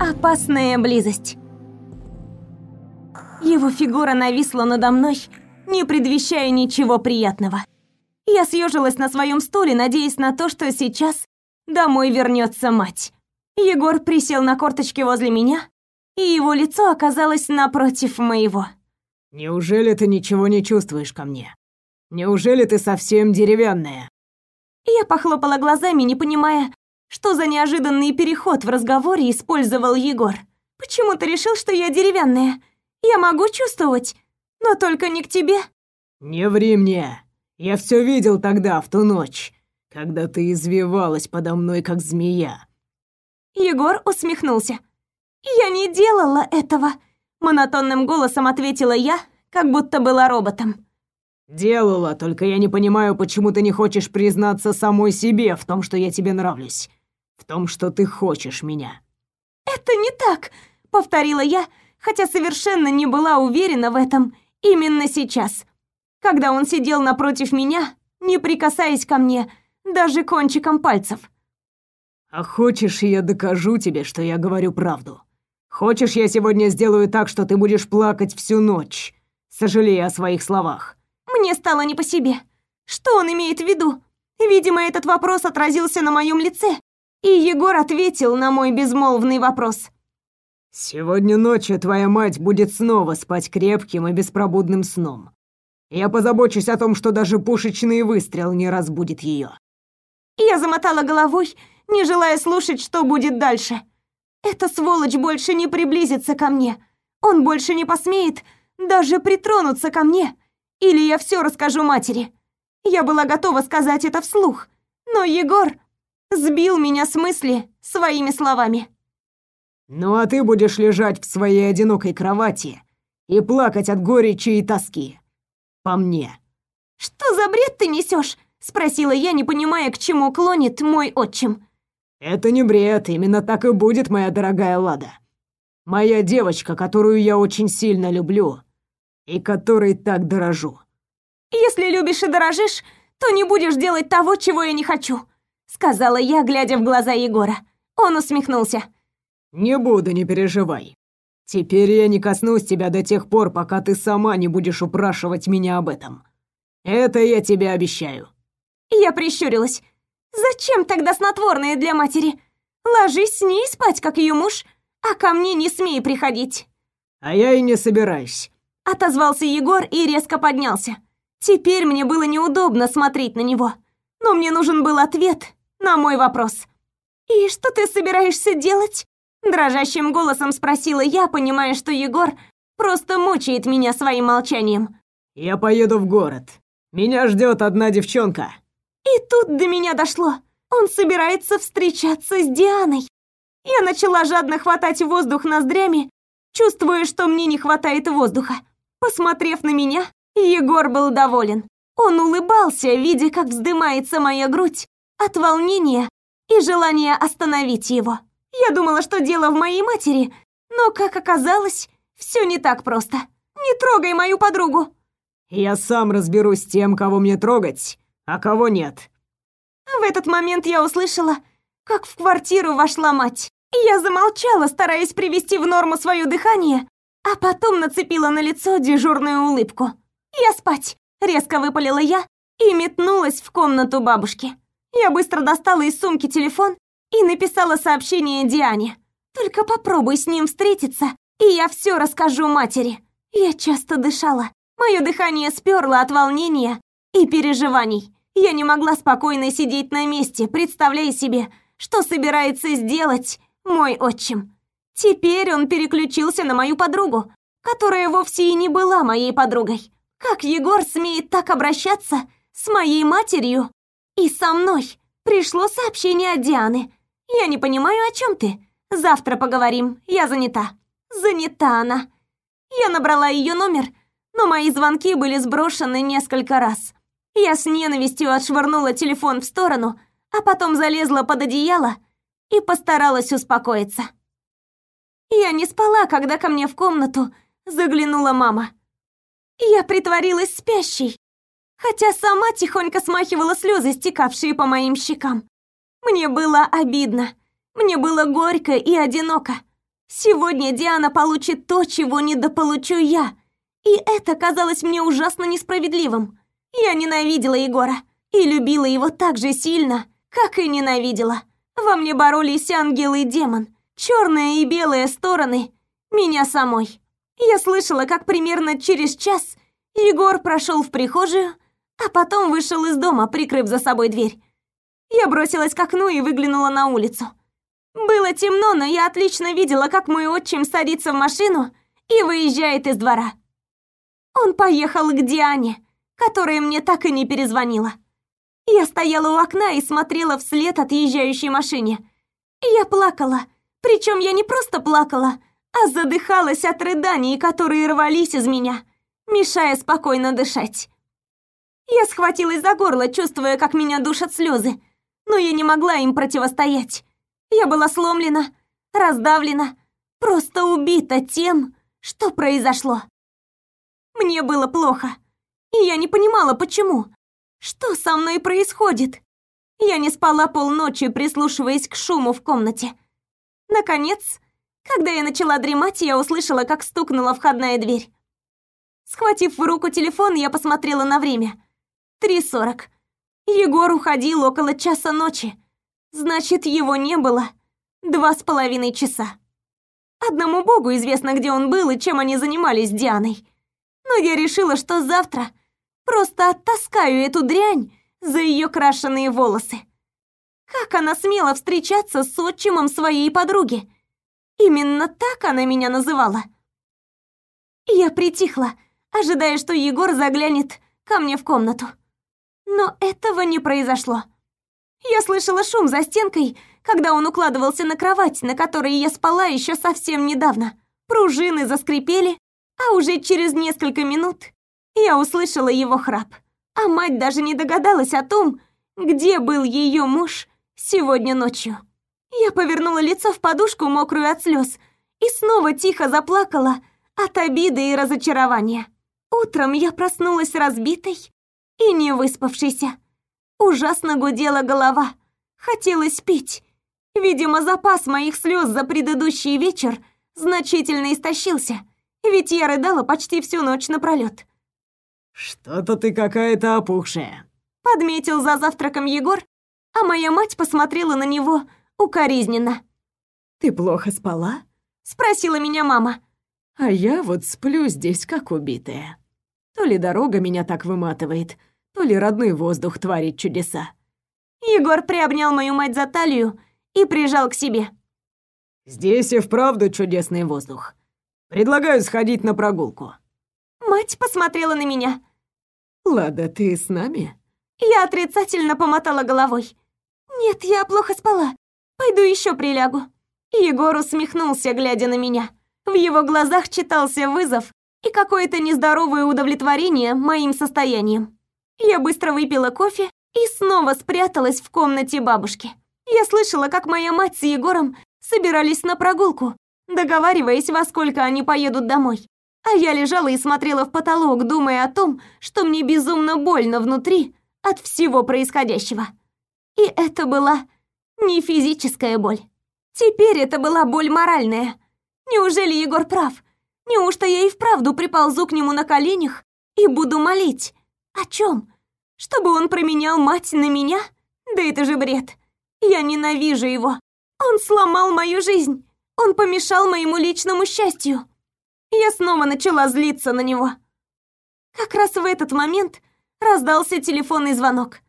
Опасная близость. Его фигура нависла надо мной, не предвещая ничего приятного. Я съежилась на своем стуле, надеясь на то, что сейчас домой вернется мать. Егор присел на корточки возле меня, и его лицо оказалось напротив моего. «Неужели ты ничего не чувствуешь ко мне? Неужели ты совсем деревянная?» Я похлопала глазами, не понимая, что за неожиданный переход в разговоре использовал Егор. «Почему ты решил, что я деревянная? Я могу чувствовать, но только не к тебе». «Не ври мне. Я все видел тогда, в ту ночь, когда ты извивалась подо мной, как змея». Егор усмехнулся. «Я не делала этого», — монотонным голосом ответила я, как будто была роботом. «Делала, только я не понимаю, почему ты не хочешь признаться самой себе в том, что я тебе нравлюсь. В том, что ты хочешь меня». «Это не так», — повторила я, хотя совершенно не была уверена в этом именно сейчас. Когда он сидел напротив меня, не прикасаясь ко мне, даже кончиком пальцев. «А хочешь, я докажу тебе, что я говорю правду? Хочешь, я сегодня сделаю так, что ты будешь плакать всю ночь, сожалея о своих словах?» Мне стало не по себе. Что он имеет в виду? Видимо, этот вопрос отразился на моем лице, и Егор ответил на мой безмолвный вопрос. «Сегодня ночью твоя мать будет снова спать крепким и беспробудным сном. Я позабочусь о том, что даже пушечный выстрел не разбудит ее. Я замотала головой, не желая слушать, что будет дальше. Эта сволочь больше не приблизится ко мне. Он больше не посмеет даже притронуться ко мне. Или я все расскажу матери. Я была готова сказать это вслух, но Егор сбил меня с мысли своими словами. «Ну а ты будешь лежать в своей одинокой кровати и плакать от горечи и тоски. По мне». «Что за бред ты несешь? спросила я, не понимая, к чему клонит мой отчим. «Это не бред, именно так и будет, моя дорогая Лада. Моя девочка, которую я очень сильно люблю, и которой так дорожу. Если любишь и дорожишь, то не будешь делать того, чего я не хочу, сказала я, глядя в глаза Егора. Он усмехнулся. Не буду, не переживай. Теперь я не коснусь тебя до тех пор, пока ты сама не будешь упрашивать меня об этом. Это я тебе обещаю. Я прищурилась. Зачем тогда снотворные для матери? Ложись с ней спать, как ее муж, а ко мне не смей приходить. А я и не собираюсь. Отозвался Егор и резко поднялся. Теперь мне было неудобно смотреть на него. Но мне нужен был ответ на мой вопрос. «И что ты собираешься делать?» Дрожащим голосом спросила я, понимая, что Егор просто мучает меня своим молчанием. «Я поеду в город. Меня ждет одна девчонка». И тут до меня дошло. Он собирается встречаться с Дианой. Я начала жадно хватать воздух ноздрями, чувствуя, что мне не хватает воздуха. Посмотрев на меня, Егор был доволен. Он улыбался, видя, как вздымается моя грудь от волнения и желания остановить его. Я думала, что дело в моей матери, но, как оказалось, все не так просто. Не трогай мою подругу. Я сам разберусь с тем, кого мне трогать, а кого нет. В этот момент я услышала, как в квартиру вошла мать. Я замолчала, стараясь привести в норму свое дыхание, а потом нацепила на лицо дежурную улыбку. «Я спать!» — резко выпалила я и метнулась в комнату бабушки. Я быстро достала из сумки телефон и написала сообщение Диане. «Только попробуй с ним встретиться, и я все расскажу матери». Я часто дышала. Мое дыхание сперло от волнения и переживаний. Я не могла спокойно сидеть на месте, представляя себе, что собирается сделать мой отчим. Теперь он переключился на мою подругу, которая вовсе и не была моей подругой. Как Егор смеет так обращаться с моей матерью и со мной? Пришло сообщение от Дианы. Я не понимаю, о чем ты. Завтра поговорим, я занята. Занята она. Я набрала ее номер, но мои звонки были сброшены несколько раз. Я с ненавистью отшвырнула телефон в сторону, а потом залезла под одеяло и постаралась успокоиться. Я не спала, когда ко мне в комнату заглянула мама. Я притворилась спящей, хотя сама тихонько смахивала слезы, стекавшие по моим щекам. Мне было обидно, мне было горько и одиноко. Сегодня Диана получит то, чего не дополучу я. И это казалось мне ужасно несправедливым. Я ненавидела Егора и любила его так же сильно, как и ненавидела. Во мне боролись ангел и демон, черные и белые стороны меня самой. Я слышала, как примерно через час Егор прошел в прихожую, а потом вышел из дома, прикрыв за собой дверь. Я бросилась к окну и выглянула на улицу. Было темно, но я отлично видела, как мой отчим садится в машину и выезжает из двора. Он поехал к Диане, которая мне так и не перезвонила. Я стояла у окна и смотрела вслед отъезжающей машине. Я плакала, причем я не просто плакала, а задыхалась от рыданий, которые рвались из меня, мешая спокойно дышать. Я схватилась за горло, чувствуя, как меня душат слезы, но я не могла им противостоять. Я была сломлена, раздавлена, просто убита тем, что произошло. Мне было плохо, и я не понимала, почему. Что со мной происходит? Я не спала полночи, прислушиваясь к шуму в комнате. Наконец, когда я начала дремать, я услышала, как стукнула входная дверь. Схватив в руку телефон, я посмотрела на время. Три сорок. Егор уходил около часа ночи. Значит, его не было два с половиной часа. Одному богу известно, где он был и чем они занимались с Дианой. Но я решила, что завтра просто оттаскаю эту дрянь за ее крашеные волосы. Как она смела встречаться с отчимом своей подруги? Именно так она меня называла. Я притихла, ожидая, что Егор заглянет ко мне в комнату. Но этого не произошло. Я слышала шум за стенкой, когда он укладывался на кровать, на которой я спала еще совсем недавно. Пружины заскрипели, а уже через несколько минут я услышала его храп. А мать даже не догадалась о том, где был ее муж сегодня ночью. Я повернула лицо в подушку, мокрую от слез, и снова тихо заплакала от обиды и разочарования. Утром я проснулась разбитой и не выспавшейся. Ужасно гудела голова. Хотелось пить. Видимо, запас моих слез за предыдущий вечер значительно истощился, ведь я рыдала почти всю ночь напролёт. «Что-то ты какая-то опухшая», — подметил за завтраком Егор, а моя мать посмотрела на него укоризненно. «Ты плохо спала?» — спросила меня мама. «А я вот сплю здесь, как убитая. То ли дорога меня так выматывает, то ли родной воздух творит чудеса. Егор приобнял мою мать за талию и прижал к себе. «Здесь и вправду чудесный воздух. Предлагаю сходить на прогулку». Мать посмотрела на меня. «Лада, ты с нами?» Я отрицательно помотала головой. «Нет, я плохо спала. Пойду еще прилягу». Егор усмехнулся, глядя на меня. В его глазах читался вызов и какое-то нездоровое удовлетворение моим состоянием. Я быстро выпила кофе и снова спряталась в комнате бабушки. Я слышала, как моя мать с Егором собирались на прогулку, договариваясь, во сколько они поедут домой. А я лежала и смотрела в потолок, думая о том, что мне безумно больно внутри от всего происходящего. И это была не физическая боль. Теперь это была боль моральная. Неужели Егор прав? Неужто я и вправду приползу к нему на коленях и буду молить? О чем? Чтобы он променял мать на меня? Да это же бред. Я ненавижу его. Он сломал мою жизнь. Он помешал моему личному счастью. Я снова начала злиться на него. Как раз в этот момент раздался телефонный звонок.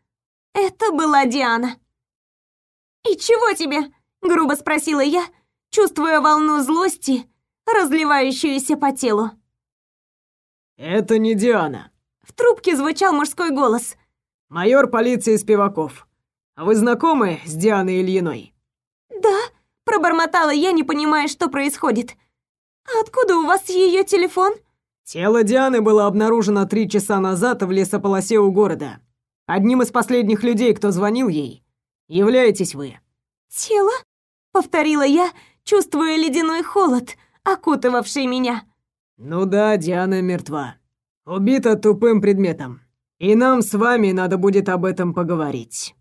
Это была Диана. «И чего тебе?» — грубо спросила я, чувствуя волну злости, разливающуюся по телу. «Это не Диана», в трубке звучал мужской голос. «Майор полиции Спиваков. Вы знакомы с Дианой Ильиной?» «Да», — пробормотала я, не понимая, что происходит. «Откуда у вас ее телефон?» Тело Дианы было обнаружено три часа назад в лесополосе у города. Одним из последних людей, кто звонил ей, являетесь вы. «Тело?» — повторила я, чувствуя ледяной холод, окутывавший меня. «Ну да, Диана мертва. Убита тупым предметом. И нам с вами надо будет об этом поговорить.